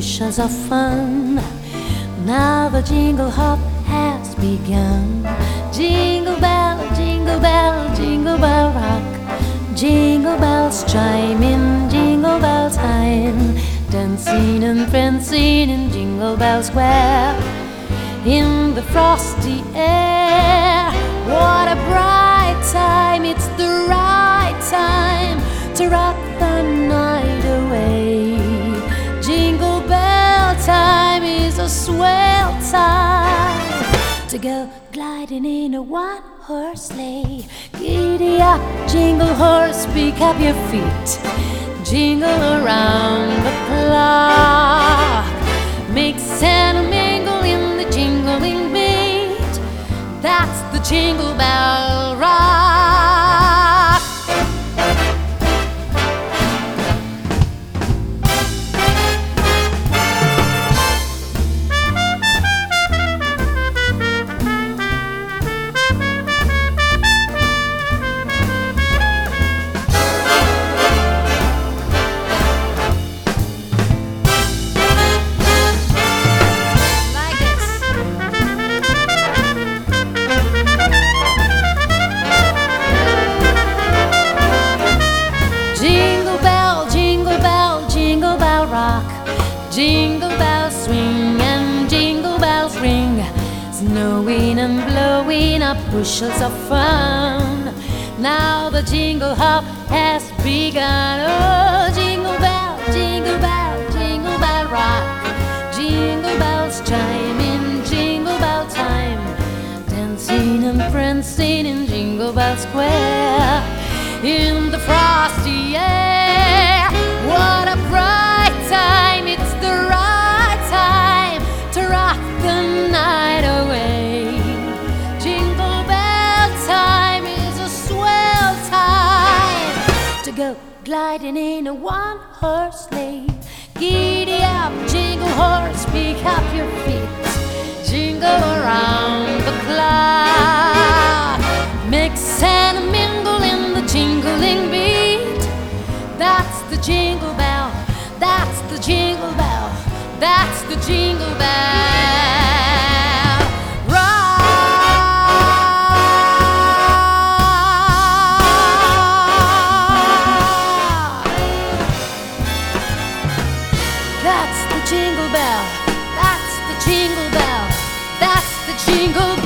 bushels of fun. Now the jingle hop has begun. Jingle bell, jingle bell, jingle bell rock. Jingle bells chime in jingle bell time. Dancing and prancing in Jingle Bell Square. In the frosty air, to go gliding in a one horse sleigh. Giddy up, jingle horse, pick up your feet. Jingle around the clock. Mix and mingle in the jingling beat. That's the jingle bell rock. Snowing and blowing up bushels of fun. Now the jingle hop has begun. Oh, jingle bell, jingle bell, jingle bell rock. Jingle bells chime in jingle bell time. Dancing and prancing in Jingle Bell Square. Go gliding in a one horse sleigh. Giddy up, jingle horse, pick up your feet. Jingle around the clock. Mix and mingle in the jingling beat. That's the jingle bell, that's the jingle bell, that's the jingle. That's the jingle bell. That's the jingle bell. That's the jingle bell.